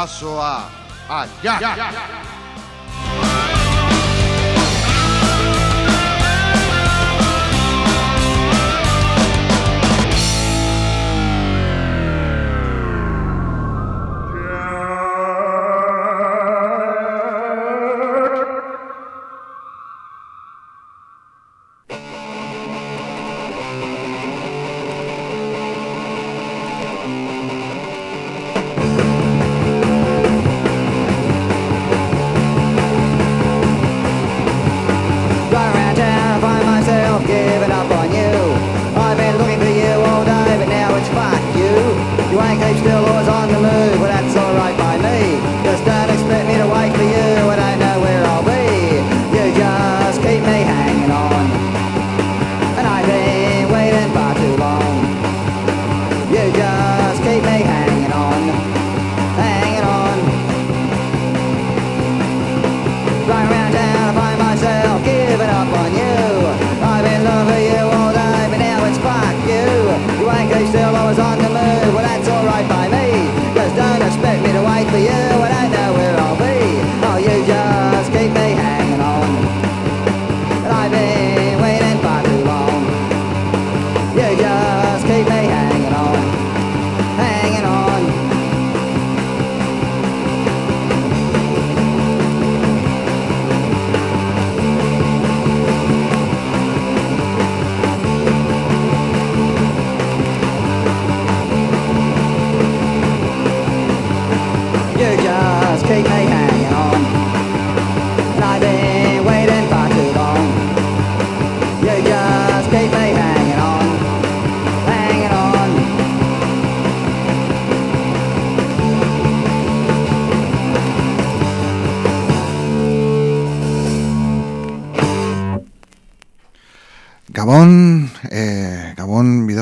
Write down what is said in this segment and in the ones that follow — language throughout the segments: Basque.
abraço a. a...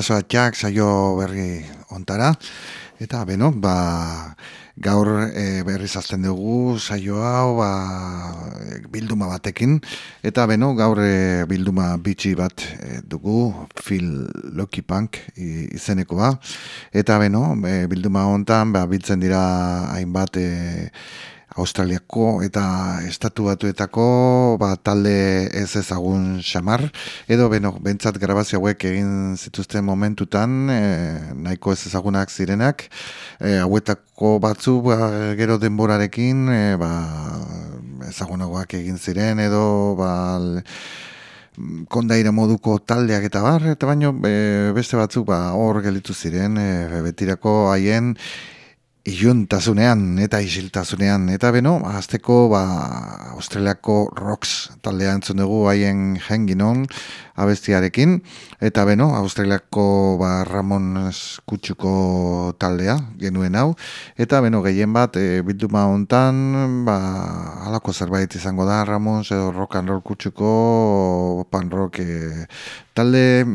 Bidazoatxak saio berri ontara, eta beno, ba, gaur e, berriz azten dugu saio hau ba, bilduma batekin, eta beno, gaur e, bilduma bitxi bat e, dugu, Phil Lucky Punk izenekoa, eta beno, e, bilduma hontan ba, biltzen dira hainbat e, Australiako eta estatu batuetako ba, talde ez ezagun xamar, edo beno, bentsat grabazio hauek egin zituzten momentutan, e, nahiko ez ezagunak zirenak, e, hauetako batzu ba, gero denborarekin e, ba, ezagunagoak egin ziren, edo ba, kondaire moduko taldeak eta bar, eta baino e, beste batzuk ba, hor gelitu ziren, e, betirako haien iluntasunean eta isiltasunean. Eta beno, azteko ba, Australiako rocks taldea entzun dugu haien jenginon abestiarekin. Eta beno, Australiako ba, Ramon Kutsuko taldea genuen hau. Eta beno, gehien bat, e, bilduma hontan, ba, halako zerbait izango da, Ramon edo rock and roll kutsuko pan rock e, talde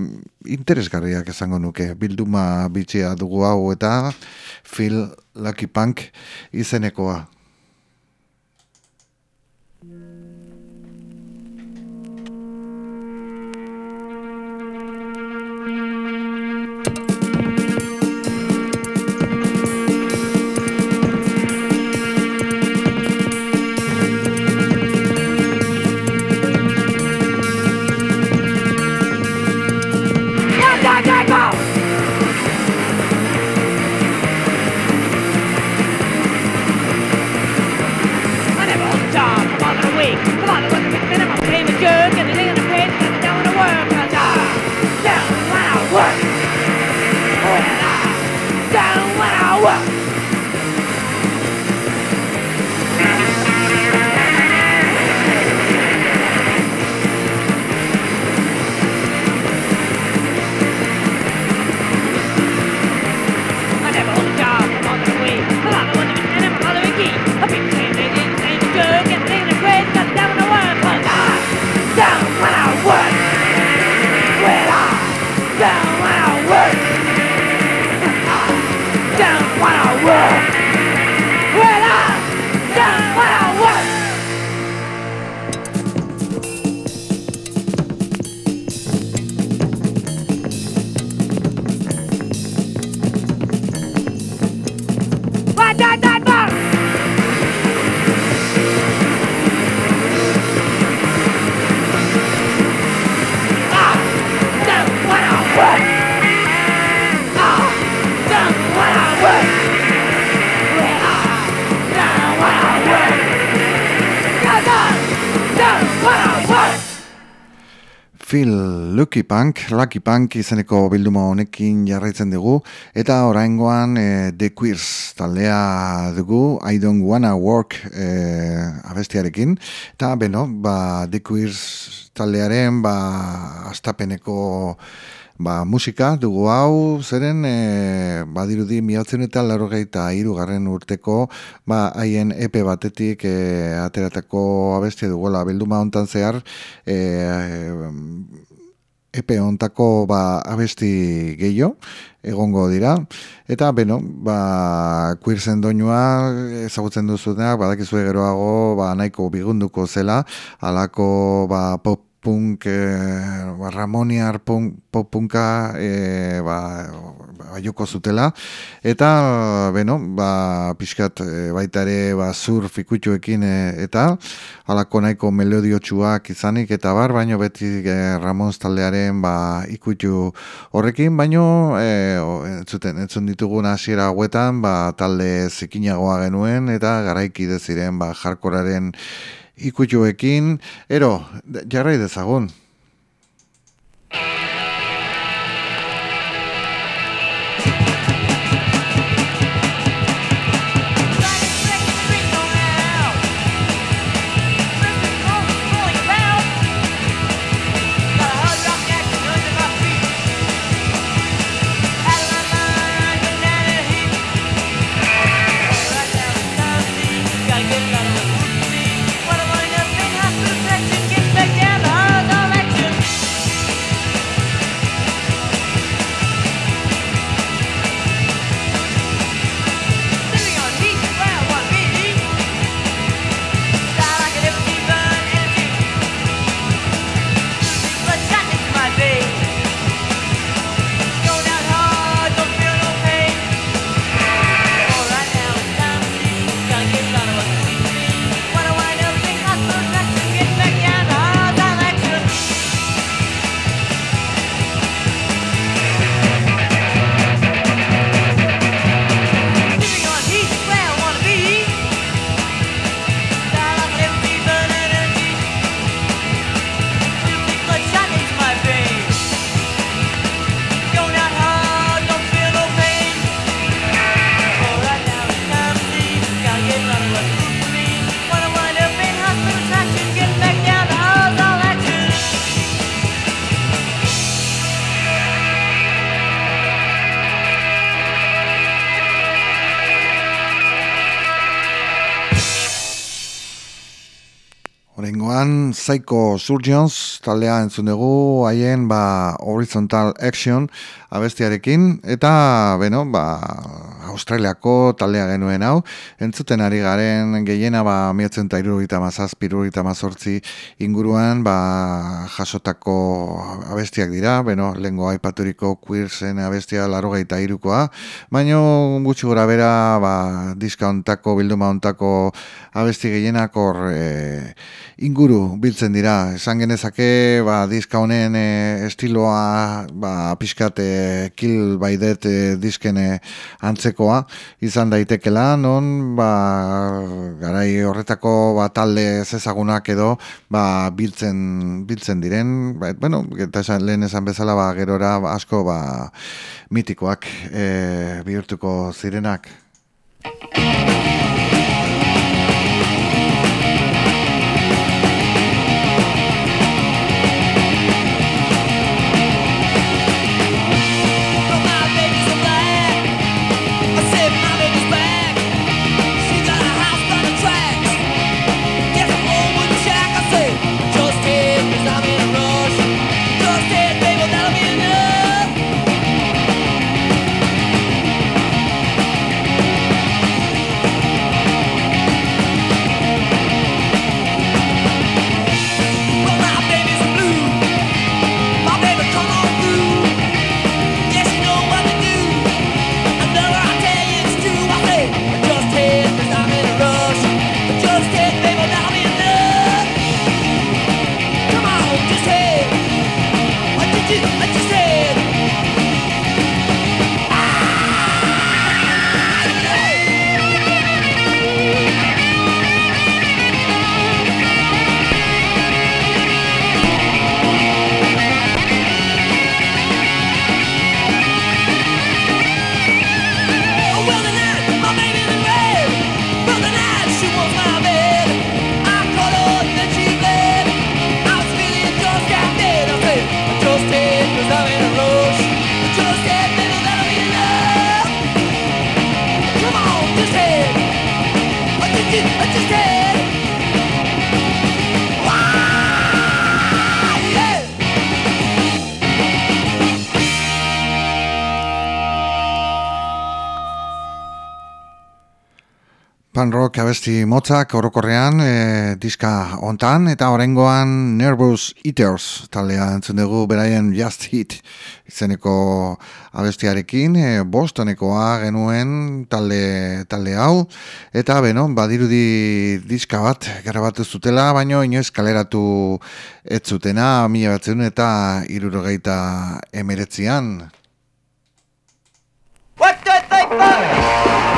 interesgarriak izango nuke. Bilduma bitxia dugu hau eta Phil Lucky Punk izenekoa. Undertaker! Feel Lucky Punk, Lucky Punk izeneko bilduma honekin jarraitzen dugu, eta oraingoan e, The Queers taldea dugu, I don't wanna work e, abestiarekin, eta beno, ba, The Queers taldearen ba, astapeneko ba, musika dugu hau, zeren e, badirudi miatzen eta larrogeita irugarren urteko ba, haien epe batetik e, ateratako abestia duguela. Bilduma hontan zehar e, epe hontako ba, abesti gehiago egongo dira. Eta beno ba queerzen doinua ezagutzen duzuenak badakizue geroago ba nahiko bigunduko zela halako ba pop punk, e, ba, ramoniar punk, pop punka e, ba, ba, joko zutela. Eta, beno, ba, pixkat e, baita ere ba, zur fikutxuekin e, eta alako nahiko melodiotxuak izanik eta bar, baino beti e, Ramon taldearen ba, ikutxu horrekin, baino e, entzuten, entzun ditugun hasiera hauetan ba, talde zikinagoa genuen eta garaiki deziren ba, jarkoraren ikutuekin, ero, jarrai dezagun. Psycho Surgeons taldea entzun dugu haien ba Horizontal Action abestiarekin. Eta beno ba Australiako taldea genuen hau. Entzuten ari garen gehiena ba 1977 mazortzi inguruan ba jasotako abestiak dira. Beno lengo aipaturiko queersen abestia 83koa baino gutxi gora bera ba diskaontako bilduma ontako abesti gehienak hor e, inguru biltzen dira. Esan genezake, ba, diska honen e, estiloa, ba, pixkate kill by dead e, diskene antzekoa izan daitekela, non, ba, garai horretako ba, talde zezagunak edo, ba, biltzen, biltzen diren, ba, bueno, eta esan, lehen esan bezala, ba, gerora asko, ba, mitikoak e, bihurtuko zirenak. Abesti motzak orokorrean e, diska hontan eta orengoan Nervous Eaters taldea entzun dugu beraien Just Hit izeneko abestiarekin e, bostonekoa genuen talde, talde hau eta beno, badirudi diska bat grabatu zutela, baino inoez kaleratu ez zutena mila batzen eta irurogeita emeretzian What do they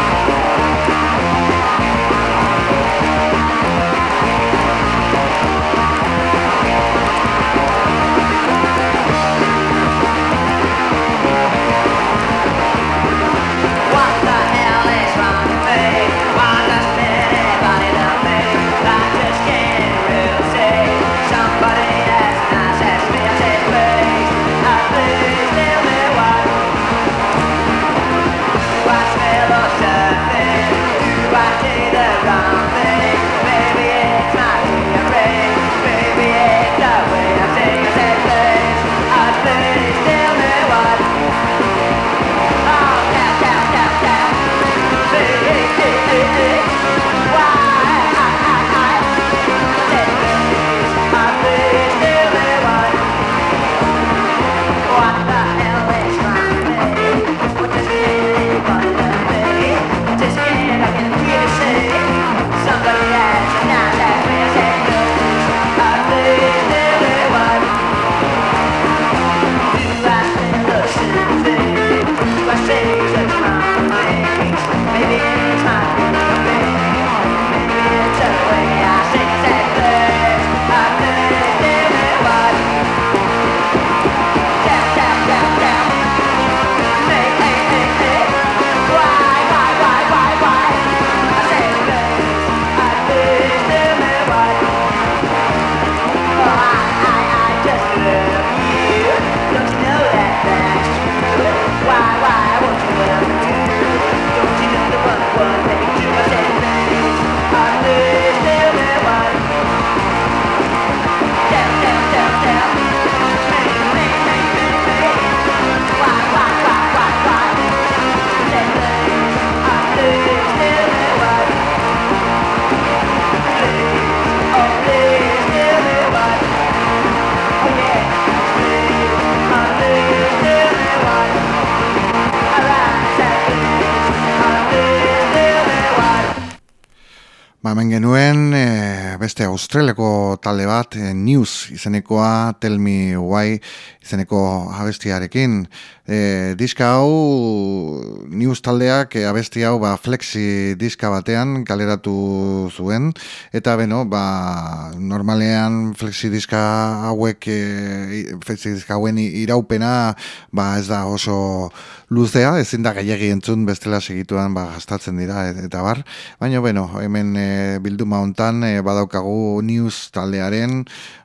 hemen genuen e, beste australeko talde bat, e, News izenekoa, Tell Me Why izeneko abestiarekin. E, diska hau, News taldeak e, abesti hau ba, flexi diska batean kaleratu zuen, eta beno, ba, normalean flexi diska hauek, e, flexi diska hauen iraupena ba, ez da oso luzea, ezin da gehiagi entzun bestela segituan ba, gastatzen dira et- eta bar, baina bueno, hemen e, bilduma hontan e, badaukagu news taldearen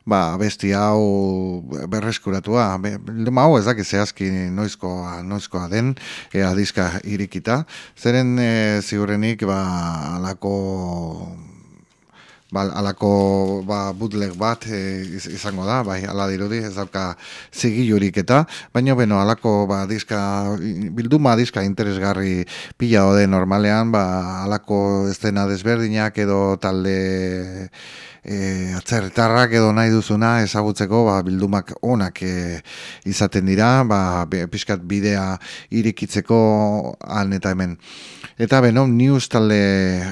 ba, besti hau berreskuratua. Be, bilduma hau ez dakit zehazki noizkoa, noizkoa den, ea diska irikita. Zeren e, ziurrenik ba, alako ba, alako ba, bootleg bat e, iz- izango da, bai, ala dirudi, ez dauka zigilurik eta, baina, beno, alako ba, diska, bilduma diska interesgarri pila ode normalean, ba, alako estena desberdinak edo talde e, atzerritarrak edo nahi duzuna ezagutzeko ba, bildumak onak e, izaten dira, ba, be- pixkat bidea irikitzeko han eta hemen. Eta beno, news talde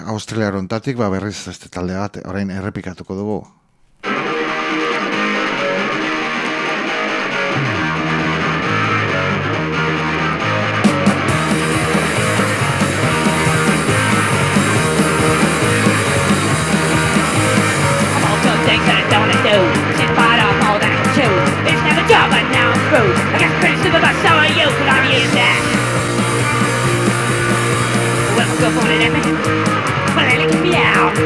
australiarontatik, ba, berriz este talde bat, orain errepikatuko dugu. Prince but so are you could I'm use that Well, go falling at me Well, then it can be out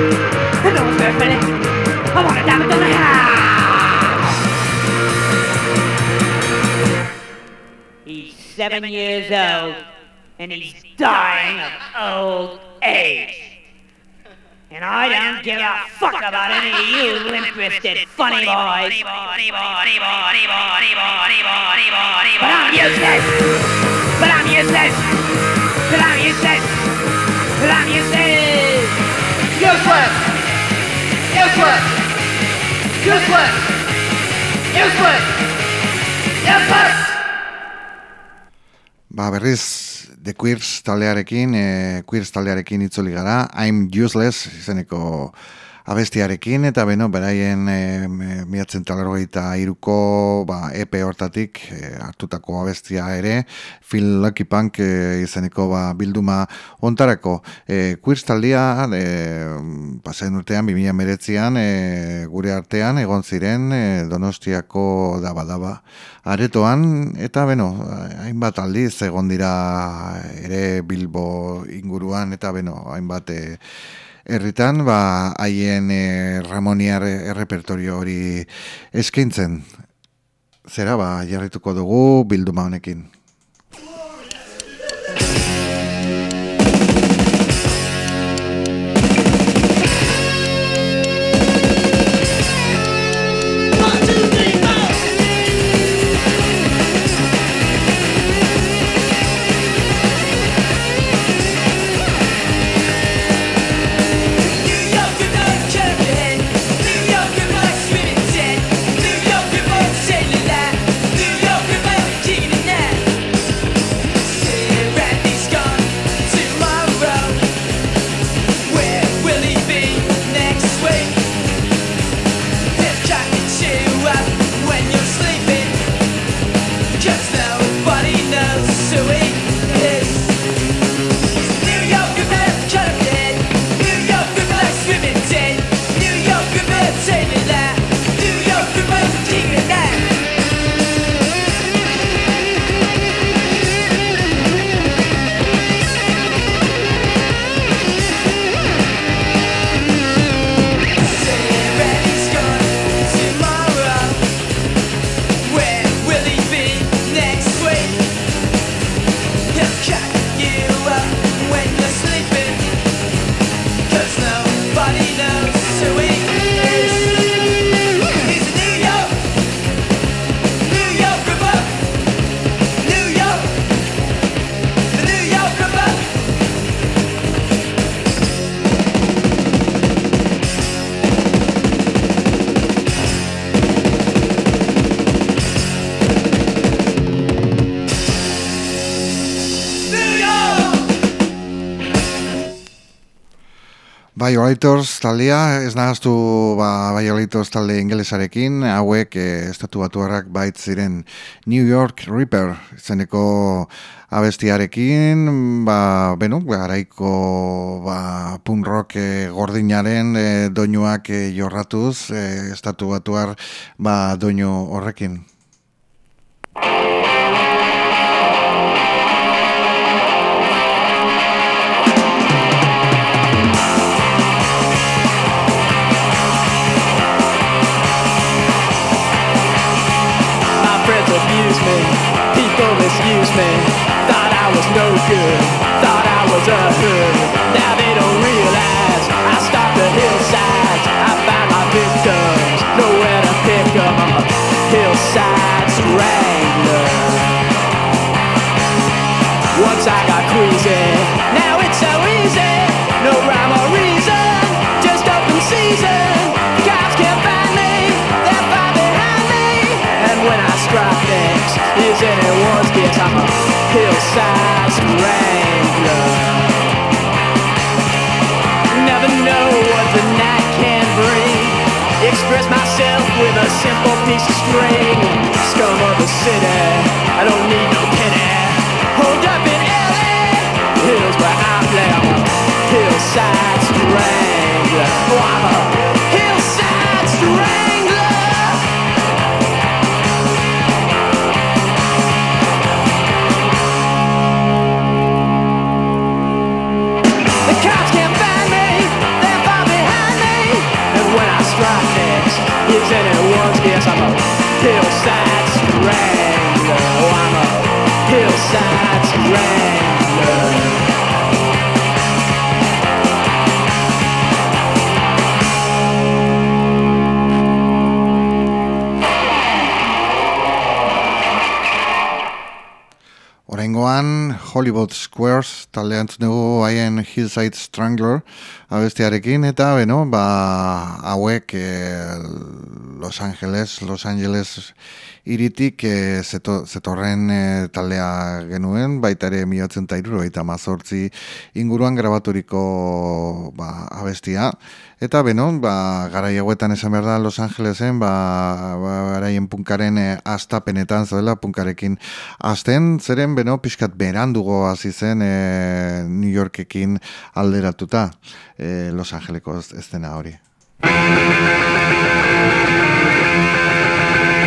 And no one's worth it. I want a diamond on the house He's seven years old And he's dying of old age and I don't give a fuck about any of you limp-wristed funny boys. But I'm useless. But I'm useless. But I'm useless. But I'm useless. Useless. Useless. Useless. Useless. Useless. Ba, berriz, The Queers taldearekin, e, Queers taldearekin itzuli gara, I'm Useless, izeneko abestiarekin, eta beno, beraien e, miatzen talarrogeita iruko ba, EP hortatik e, hartutako abestia ere, Phil Lucky Punk e, izeneko ba, bilduma ontarako. E, Queers taldea, e, pasen urtean, 2000 meretzian, e, gure artean, egon ziren, e, donostiako daba-daba aretoan, eta beno, hainbat aldiz egon dira ere Bilbo inguruan, eta beno, hainbat e, herritan, ba, haien e, Ramoniar errepertorio hori eskaintzen. Zera, ba, jarrituko dugu bilduma honekin. Violators taldea, ez nahaztu ba, Violators talde ingelesarekin, hauek eh, estatu batuarrak bait ziren New York Reaper zeneko abestiarekin, ba, beno, garaiko ba, punk rock eh, gordinaren eh, doinuak eh, jorratuz, eh, estatu batuar ba, doinu horrekin. Was no good, thought I was a hood. Now they don't realize I stalk the hillsides. I find my victims, nowhere to pick 'em. I'm a hillside strangler. Once I got queasy, anyone's guess I'm a hillside. Never know what the night can bring. Express myself with a simple piece of string. Scum of the city, I don't need no pity. Hold up in LA, hills where I is Hollywood Squares talde antzun dugu haien Hillside Strangler abestiarekin. Eta beno, ba, hauek eh, Los Angeles, Los Angeles iritik eh, zeto, zetorren eh, taldea genuen, baita ere miotzen eta iruro, eta mazortzi inguruan grabaturiko ba, abestia. Eta beno, ba, garai hauetan esan behar da Los Angelesen, ba, ba, garaien punkaren e, astapenetan zoela, punkarekin asten, zeren beno, pixkat berandugo hasi zen e, New Yorkekin alderatuta e, Los Angeleko ez dena hori.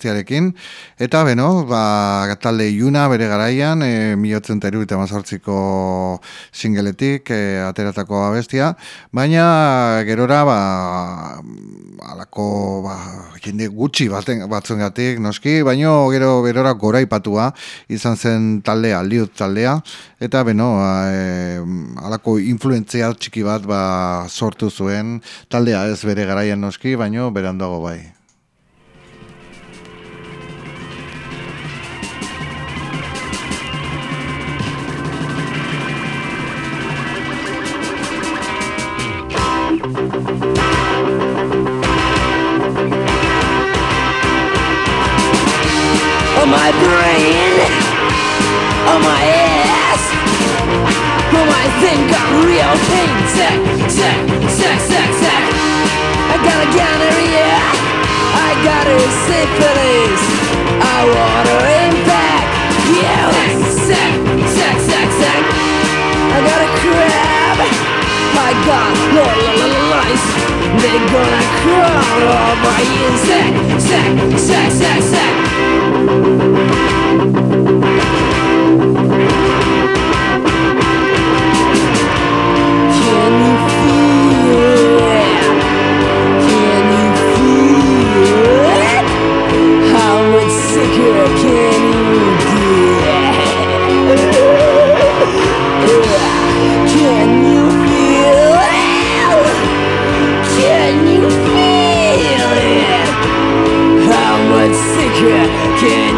abestiarekin, eta beno, ba, talde Iuna bere garaian, e, miotzen teru eta mazortziko singeletik, e, ateratako abestia, baina gerora, ba, alako, ba, jende gutxi baten, batzuengatik noski, baino gero berora goraipatua izan zen taldea, liut taldea, eta beno, e, alako influentzia txiki bat ba, sortu zuen taldea ez bere garaian noski, baino berandago bai. my brain, on my ass. Who I think I'm real king. sex, sex, sex, sex. zack. I got a gonorrhea. I got a syphilis. I want her in back. Yeah, sex, sex, sex, sex. I got a crab. I got lice. They're gonna crawl on my insect, sex, sex, sex, sex. zack. Can you feel Yeah, yeah.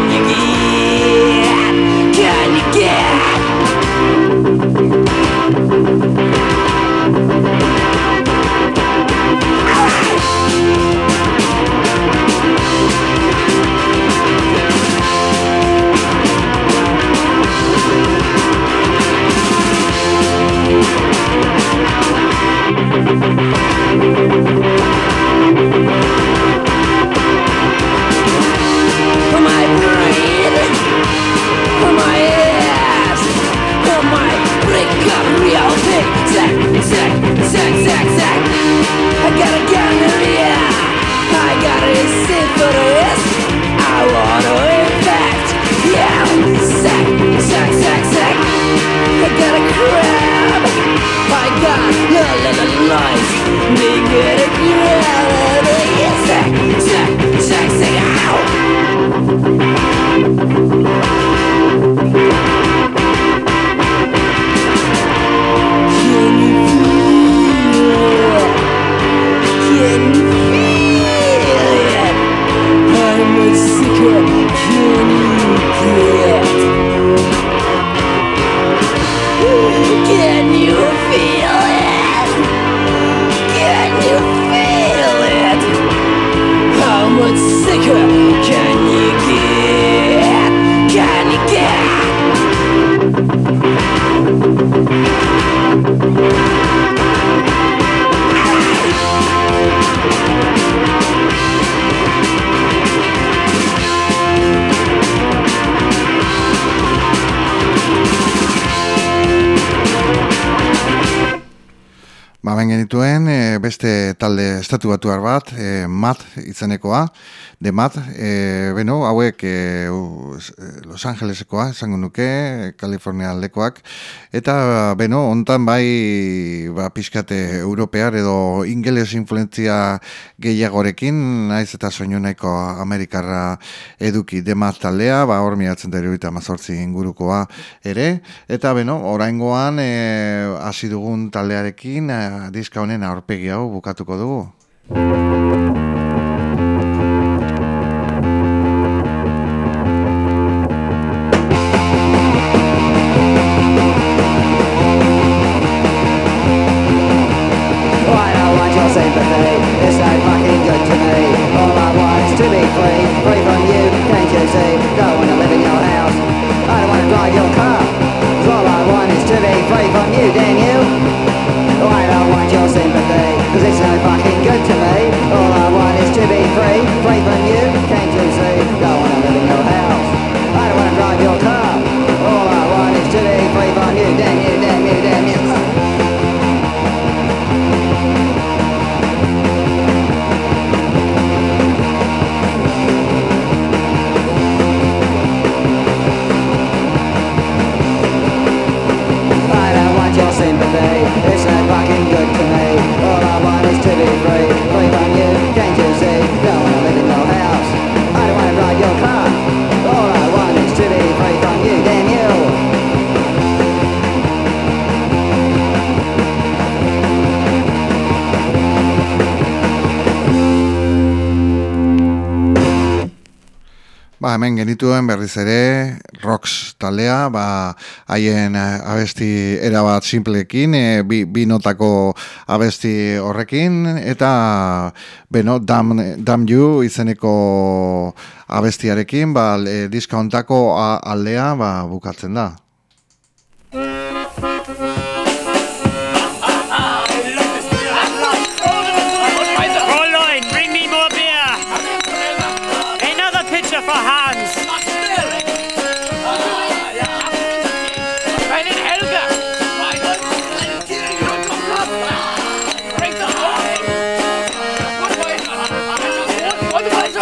me. Genituen e, beste talde estatu batuar bat, e, MAT izenekoa, de MAT, e, beno, hauek e, e, Los Angelesekoa, esango nuke, Kalifornia aldekoak, eta, beno, hontan bai, ba, pixkate europear edo ingeles influentzia gehiagorekin, naiz eta soinu nahiko amerikarra eduki de MAT taldea, ba, hor miratzen da eta mazortzi ingurukoa ere, eta, beno, oraingoan e, hasi dugun taldearekin e, diska honen aurpegi hau bukatuko dugu. Hemen genituen berriz ere Rox taldea, ba, haien eh, abesti erabat simplekin, e, bi, bi notako abesti horrekin, eta, beno, Dam, Dam You izeneko abestiarekin, ba, e, diska hontako aldea, ba, bukatzen da.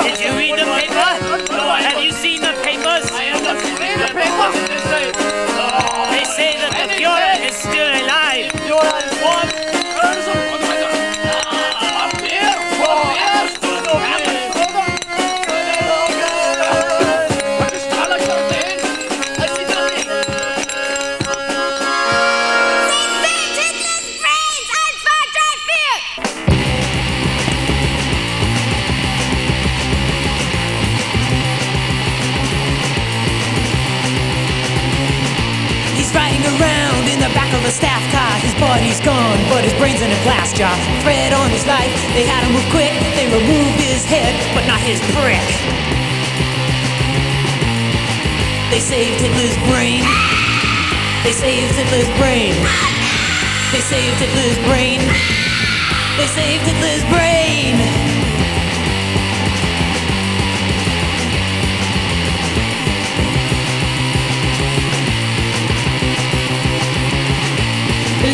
Did you read the paper? Have you seen the papers? They say that the Führer is still alive. He's glass jar. On his life, they had to move quick. They removed his head, but not his brick. They saved Hitler's brain. They saved Hitler's brain. They saved Hitler's brain. They saved Hitler's brain.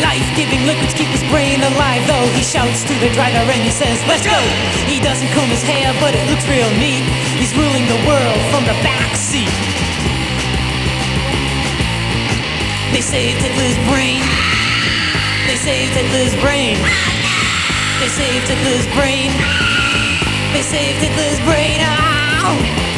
Life-giving liquids keep his brain alive. Though he shouts to the driver and he says, let's go. He doesn't comb his hair but it looks real neat. He's ruling the world from the back seat They saved Hitler's brain. They saved Hitler's brain. They saved Hitler's brain. They say Hitler's brain. Ow!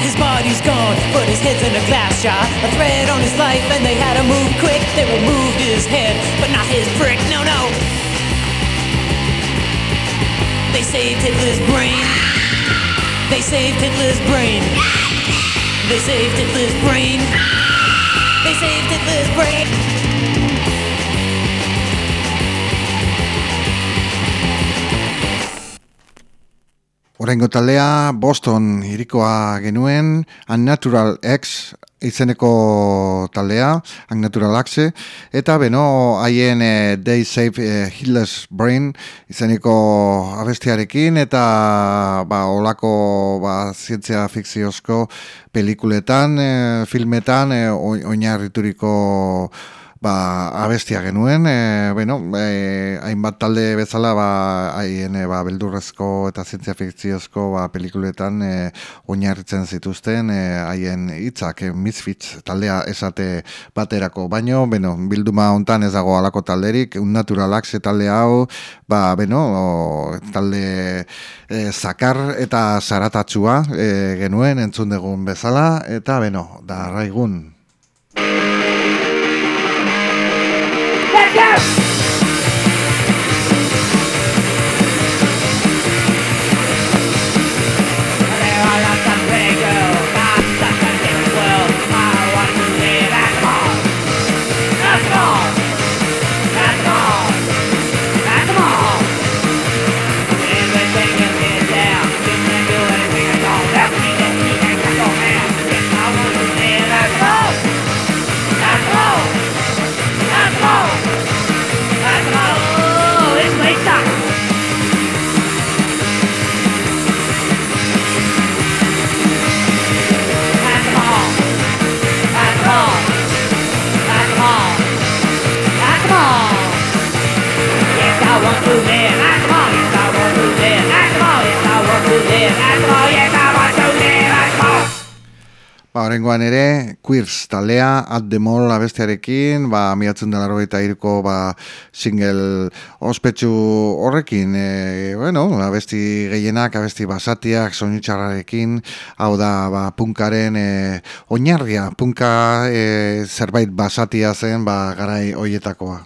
His body's gone, but his head's in a glass jar. A thread on his life, and they had to move quick. They removed his head, but not his brick. No, no. They saved Hitler's brain. They saved Hitler's brain. They saved Hitler's brain. They saved Hitler's brain. Oraingo taldea Boston irikoa genuen Unnatural X izeneko taldea, Unnatural Axe, eta beno, haien eh, They Save eh, Hitler's Brain izeneko abestiarekin, eta ba, olako ba, zientzia fikziozko pelikuletan, eh, filmetan, eh, oi- oinarrituriko ba, abestia genuen, e, bueno, e, hainbat talde bezala, ba, haien e, ba, beldurrezko eta zientzia fikziozko ba, pelikuletan e, oinarritzen zituzten, e, haien hitzak e, Misfits taldea esate baterako, baino, bueno, bilduma hontan ez dago alako talderik, unnaturalak ze talde hau, ba, bueno, o, talde e, zakar eta zaratatsua e, genuen entzun dugun bezala, eta, bueno, da, raigun. Horrengoan ere, Queers taldea, At The Mall abestiarekin, ba, miatzen dela rogeita irko, ba, single ospetsu horrekin, e, bueno, abesti gehienak, abesti basatiak, soinu txarrarekin, hau da, ba, punkaren e, oinarria, punka e, zerbait basatia zen, ba, garai hoietakoa.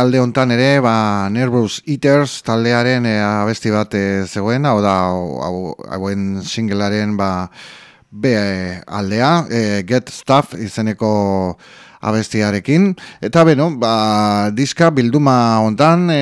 Alde hontan ere, ba, Nervous Eaters taldearen e, abesti bat e, zegoen, hau da, hau- hau- hauen singlearen, ba, be aldea, e, Get Stuff izeneko abestiarekin. Eta beno, ba, diska bilduma hontan, e,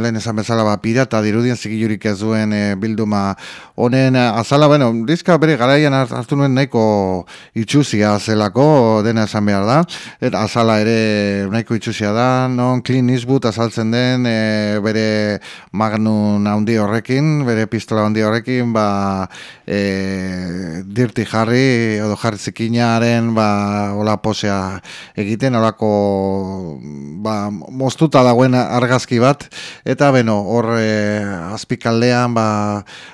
lehen esan bezala ba, pirata dirudien zigilurik ez duen e, bilduma honen azala, bueno, diska bere garaian hart- hartu nuen nahiko itxuzia zelako, dena esan behar da. Eta azala ere nahiko itxuzia da, non Clint Eastwood azaltzen den e, bere magnum handi horrekin, bere pistola handi horrekin, ba, e, dirti jarri, edo jarri zikinaren, ba, hola posea egiten olako ba, moztuta dagoen argazki bat eta beno hor e, azpikaldean ba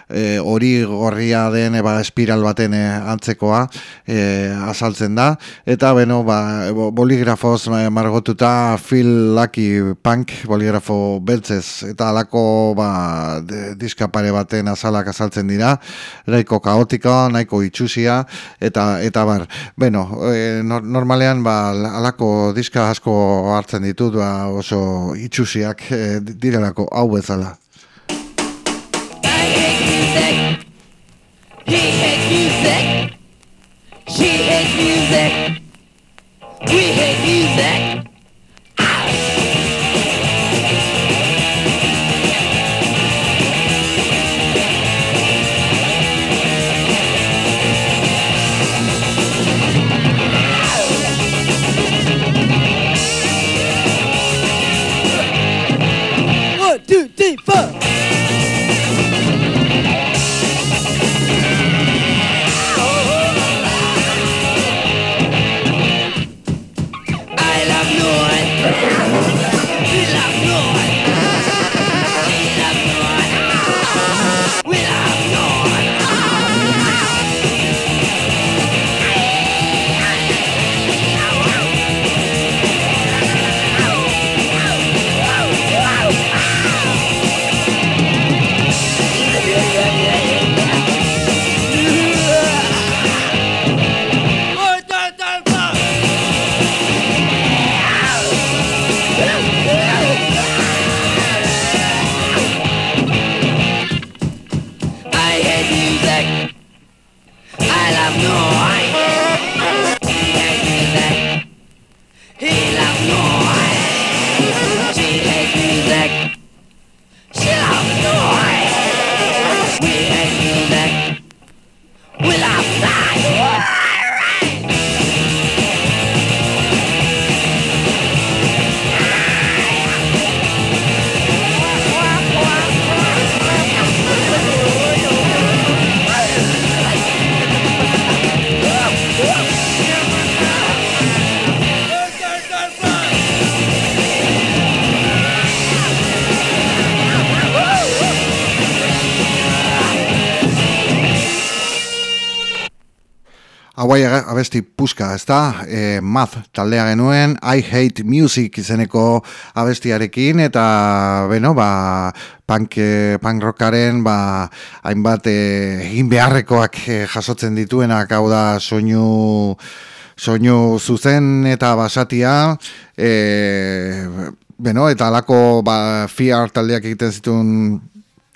e, hori gorria den e, ba, espiral baten e, antzekoa e, azaltzen da. Eta beno ba, boligrafoz margotuta Phil Lucky Punk boligrafo beltzez. Eta alako ba, diskapare baten azalak azaltzen dira. Nahiko kaotiko, nahiko itxusia eta eta bar, beno e, normalean ba, alako diska asko hartzen ditut ba, oso itxusiak e, direlako hau bezala He hates music. She hates music. We hate music. Puska, ez e, math taldea genuen, I Hate Music izeneko abestiarekin, eta, beno, ba, punk, eh, punk rockaren, ba, hainbat, eh, egin beharrekoak eh, jasotzen dituenak, hau da, soinu, soinu zuzen eta basatia, e, beno, eta alako, ba, fiar taldeak egiten zituen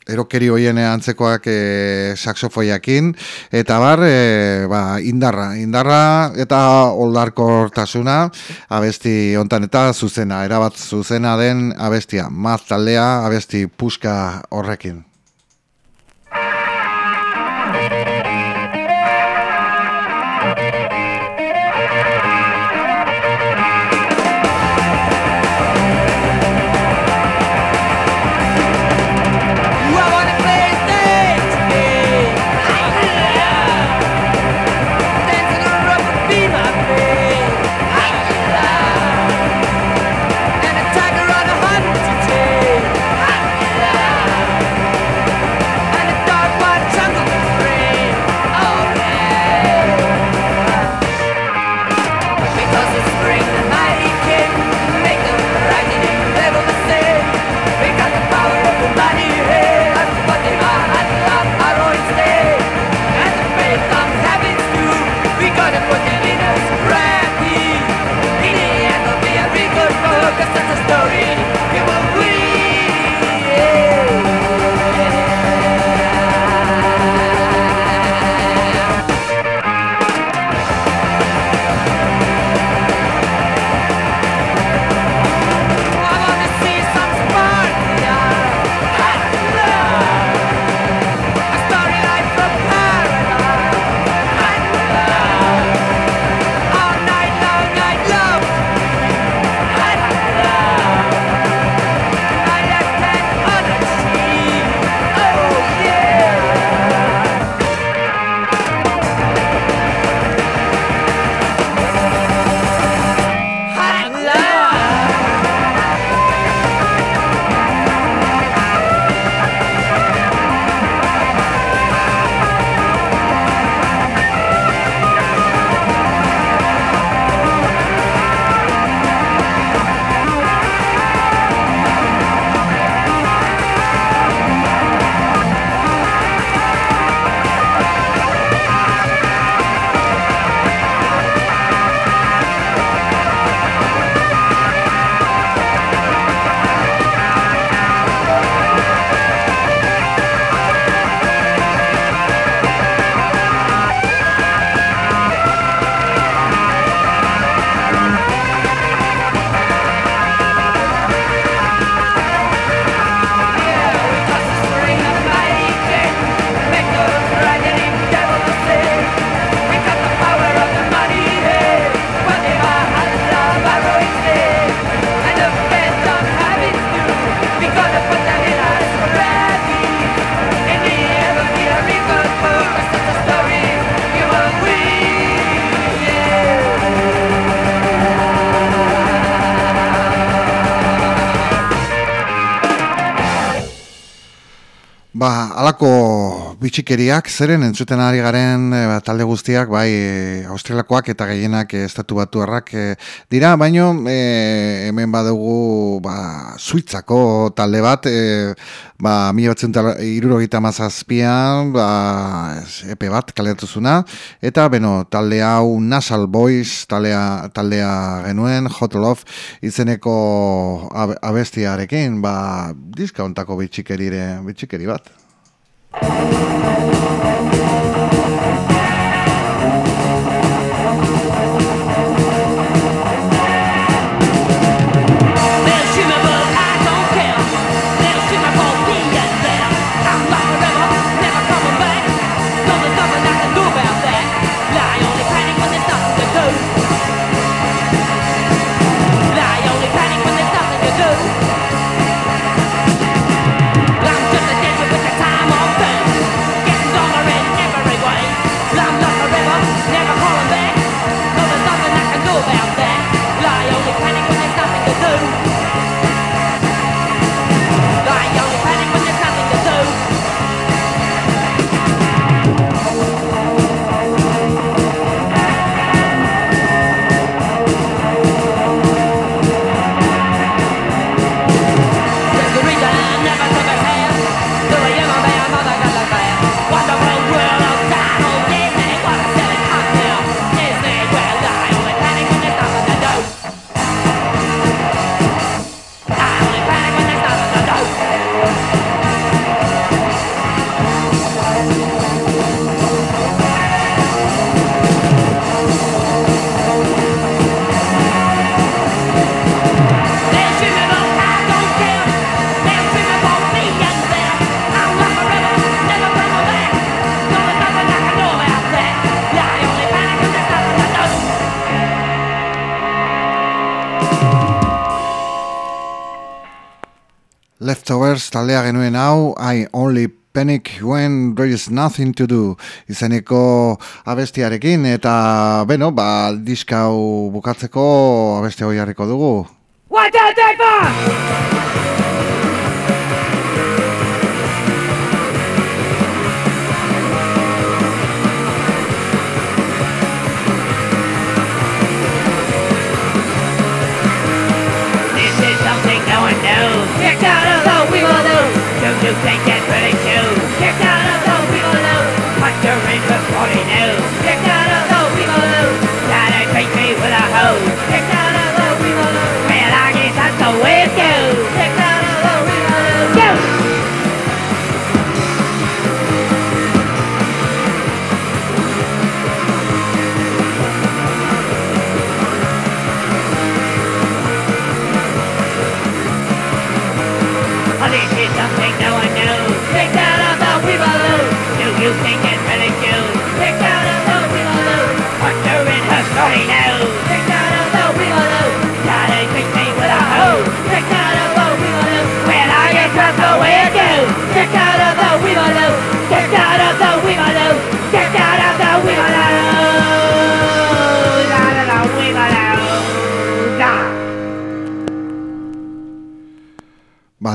erokeri hoien antzekoak e, saxofoiakin. Eta bar e, ba, indarra indarra eta oldarkortasuna abesti hontan eta zuzena erabat zuzena den abestia maz taldea abesti puska horrekin Ba, alako bitxikeriak, zeren entzuten ari garen e, talde guztiak, bai, e, australakoak eta gehienak e, estatu batu e, dira, baino e, hemen badugu ba, suitzako talde bat, e, ba, mila batzen irurogita mazazpian, ba, epe bat kaletuzuna, eta, beno, talde hau Nasal Boys taldea, taldea genuen, Hot Love, izeneko abestiarekin, ba, diskauntako bitxikerire, bitxikeri bat. Thank you. Leftovers taldea genuen hau, I only panic when there is nothing to do izeneko abestiarekin, eta, beno, ba, diska hau bukatzeko abeste hoi harriko dugu. One, two, three. You think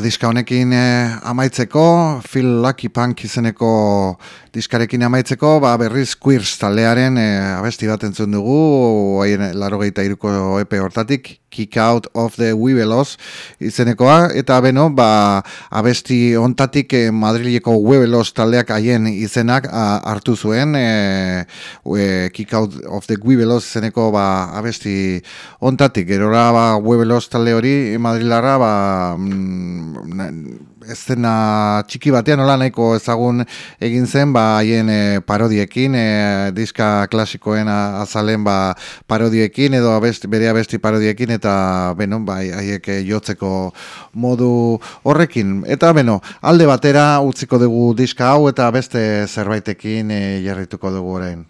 diska honekin eh, amaitzeko, Phil Lucky Punk izeneko diskarekin amaitzeko, ba, berriz Queers taldearen eh, abesti bat entzun dugu, haien laro iruko epe hortatik, Kick Out of the Webelos izenekoa, eta beno, ba, abesti ontatik eh, Madrileko Webelos taldeak haien izenak a, hartu zuen, eh, e, Kick Out of the Webelos izeneko ba, abesti ontatik, gerora ba, Webelos talde hori Madrilarra, ba, mm, na- eszena txiki batean nola nahiko ezagun egin zen ba haien e, parodiekin e, diska klasikoen azalen ba parodiekin edo abesti, bere abesti parodiekin eta beno ba haiek e, jotzeko modu horrekin. Eta beno alde batera utziko dugu diska hau eta beste zerbaitekin e, jarrituko dugu orain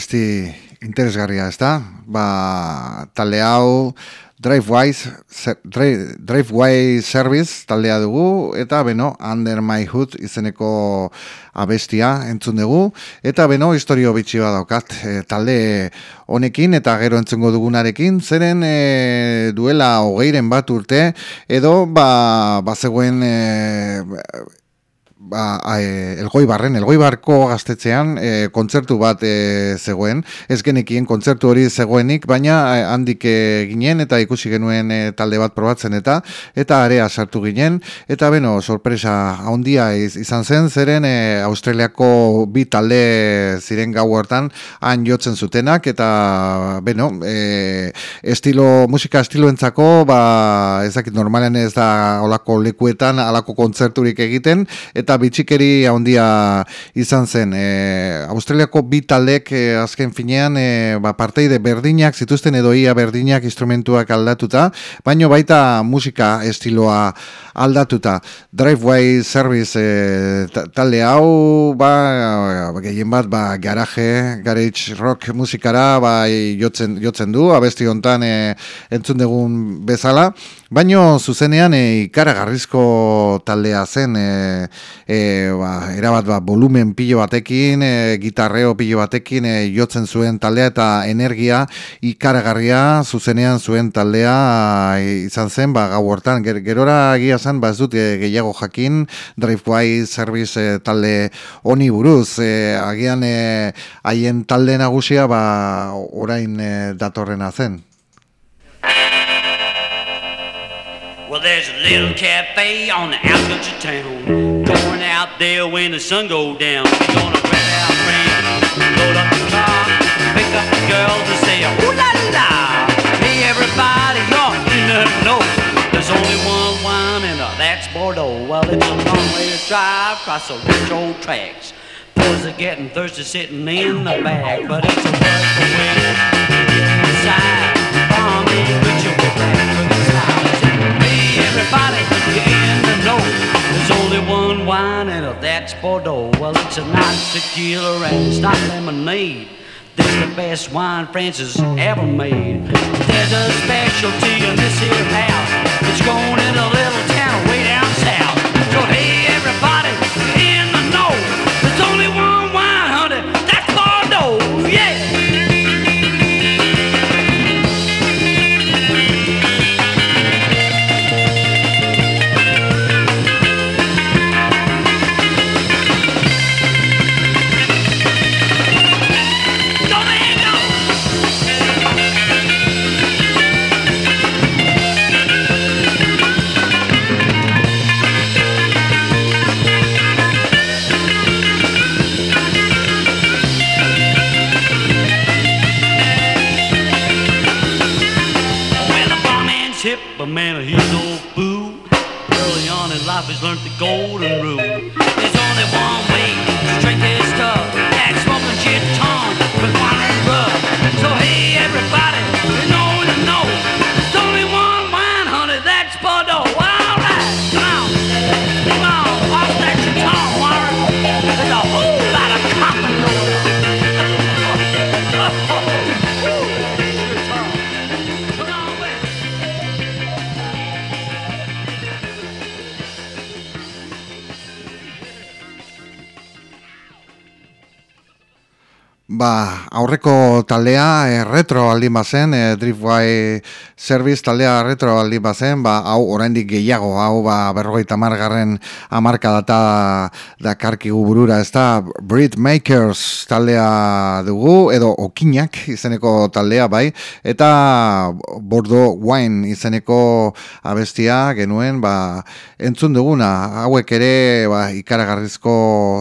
abesti interesgarria, ez da? Ba, talde hau Driveway, Drive, Driveway Service taldea dugu, eta beno, Under My Hood izeneko abestia entzun dugu, eta beno, historio bitxi bat daukat e, talde honekin, eta gero entzungo dugunarekin, zeren e, duela hogeiren bat urte, edo, ba, ba zegoen... E, ba, e, elgoi barren, elgoi barko gaztetzean e, kontzertu bat e, zegoen, ez genekien kontzertu hori zegoenik, baina e, handik e, ginen eta ikusi genuen e, talde bat probatzen eta eta area sartu ginen, eta beno, sorpresa handia izan zen, zeren e, Australiako bi talde ziren gau hortan han jotzen zutenak, eta beno, e, estilo, musika estiloentzako, ba, ezakit normalen ez da olako lekuetan, alako kontzerturik egiten, eta bitxikeri handia izan zen. E, Australiako bi taldek e, azken finean e, ba, parteide berdinak zituzten edo ia berdinak instrumentuak aldatuta, baino baita musika estiloa aldatuta. Driveway Service e, talde hau ba, gehien bat ba, garaje, garage rock musikara ba, jotzen, jotzen du, abesti hontan e, entzun dugun bezala, baino zuzenean e, ikaragarrizko taldea zen e, e, ba, erabat ba, volumen pilo batekin, e, gitarreo pilo batekin e, jotzen zuen taldea eta energia ikaragarria zuzenean zuen taldea e, izan zen ba, gau hortan. Ger, gerora egia zen, ba, ez dut e, gehiago jakin, Driveway Service e, talde honi buruz. E, agian haien talde nagusia ba, orain datorrena zen. Well, there's a little cafe on the outskirts of town. Going out there when the sun goes down. We're gonna rent out friends, load up the car, pick up the girls and say, ooh la la. Hey everybody, you're the know. There's only one wine and uh, that's Bordeaux. Well, it's a long way to drive across the rich old tracks. Boys are getting thirsty sitting in the bag, but it's a wonderful way to get inside. Bomb with your back the everybody in the know. There's only one wine and that's Bordeaux. Well, it's a nice tequila and it's not lemonade. This is the best wine Francis ever made. There's a specialty in this here house. It's going in a little town way down south. So hey, golden rule. Taldea e, retro aldin bazen, e, Driftway Service taldea retro aldin bazen, ba, hau oraindik gehiago, hau ba, berrogeita margarren amarka data da karkigu burura, ez da? Brit Makers taldea dugu, edo Okinak izeneko taldea, bai, eta Bordo Wine izeneko abestia genuen, ba, entzun duguna, hauek ere ba, ikaragarrizko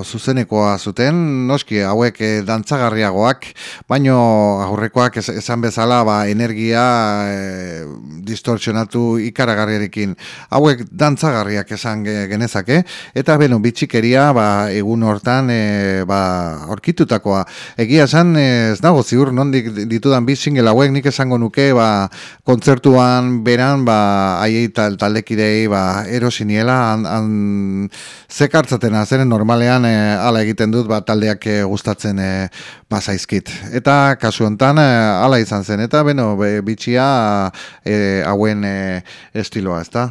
zuzenekoa zuten, noski, hauek e, dantzagarriagoak, baino aurrekoak es- esan bezala ba, energia e, distorsionatu ikaragarriarekin. Hauek dantzagarriak esan ge- genezake, eta beno, bitxikeria ba, egun hortan e, ba, aurkitutakoa. Egia esan, e, ez dago ziur, nondik ditudan bi single hauek nik esango nuke ba, kontzertuan beran ba, aiei tal, taldekidei ba, erosiniela, han, han zekartzatena, zeren normalean e, ala egiten dut ba, taldeak gustatzen e, bazaizkit. Eta kasu hontan eh, hala izan zen, eta beno, be, bitxia eh, hauen eh, estiloa, ezta?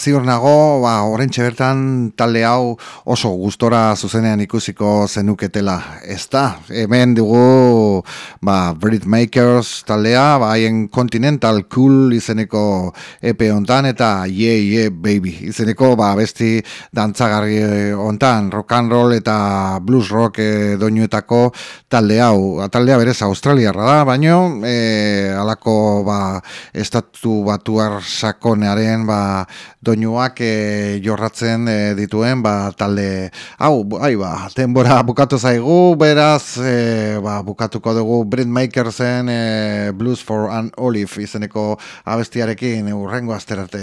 Ziur nago, ba, orentxe bertan talde hau oso gustora zuzenean ikusiko zenuketela. Ez da, hemen dugu ba, Brit Makers taldea, ba, haien Continental Cool izeneko EP hontan eta Yeah Yeah Baby izeneko ba, besti dantzagarri hontan, rock and roll eta blues rock e, doinuetako talde hau. A, taldea berez australiarra da, baino e, alako ba, estatu batuar sakonearen ba, doinuak e, jorratzen e, dituen ba, talde hau, ai ba, denbora bukatu zaigu, beraz e, ba, bukatuko dugu Brent Makersen e, Blues for an Olive izeneko abestiarekin urrengo asterarte.